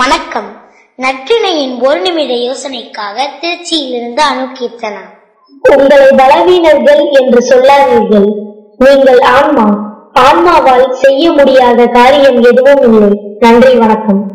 வணக்கம். நற்றினையின் ஒரு நிமிட யோசனைக்காக திருச்சியிலிருந்து அணுகீர்த்தனா உங்களை பலவீனர்கள் என்று சொல்லாதீர்கள். நீங்கள் ஆன்மா ஆன்மாவால் செய்ய முடியாத காரியம் எதுவும் இல்லை. நன்றி வணக்கம்.